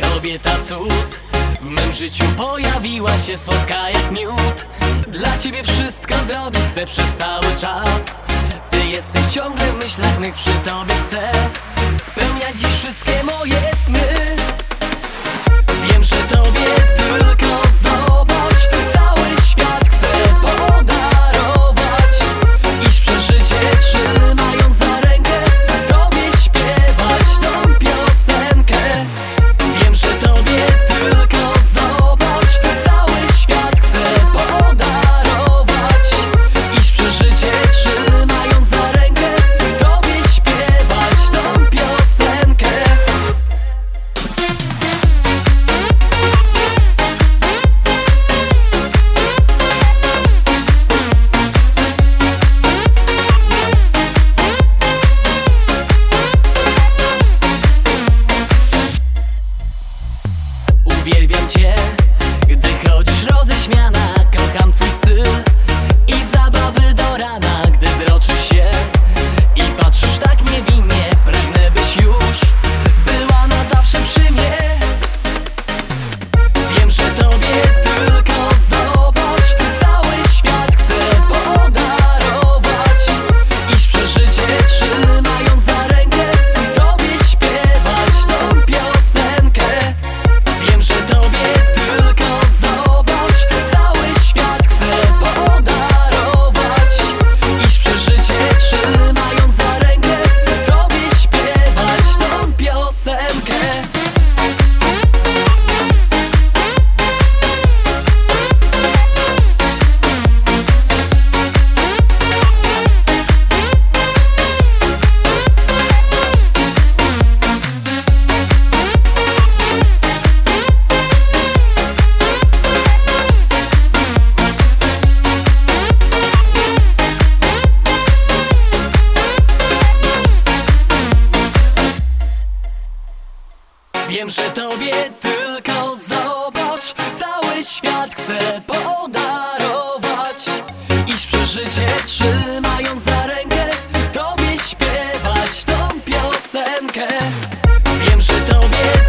kobieta cud. W mym życiu pojawiła się słodka jak miód. Dla ciebie wszystko zrobić chcę przez cały czas. Ty jesteś ciągle w myślach mych przy tobie chcę Spełniać dziś wszystkie moje sny. Wiem, że tobie tylko Uwielbiam cię, gdy chodzisz roześmiana wiem, że tobie tylko zobacz. Cały świat chce podarować. Iść przeżycie trzymając za rękę Tobie śpiewać tą piosenkę. Wiem, że tobie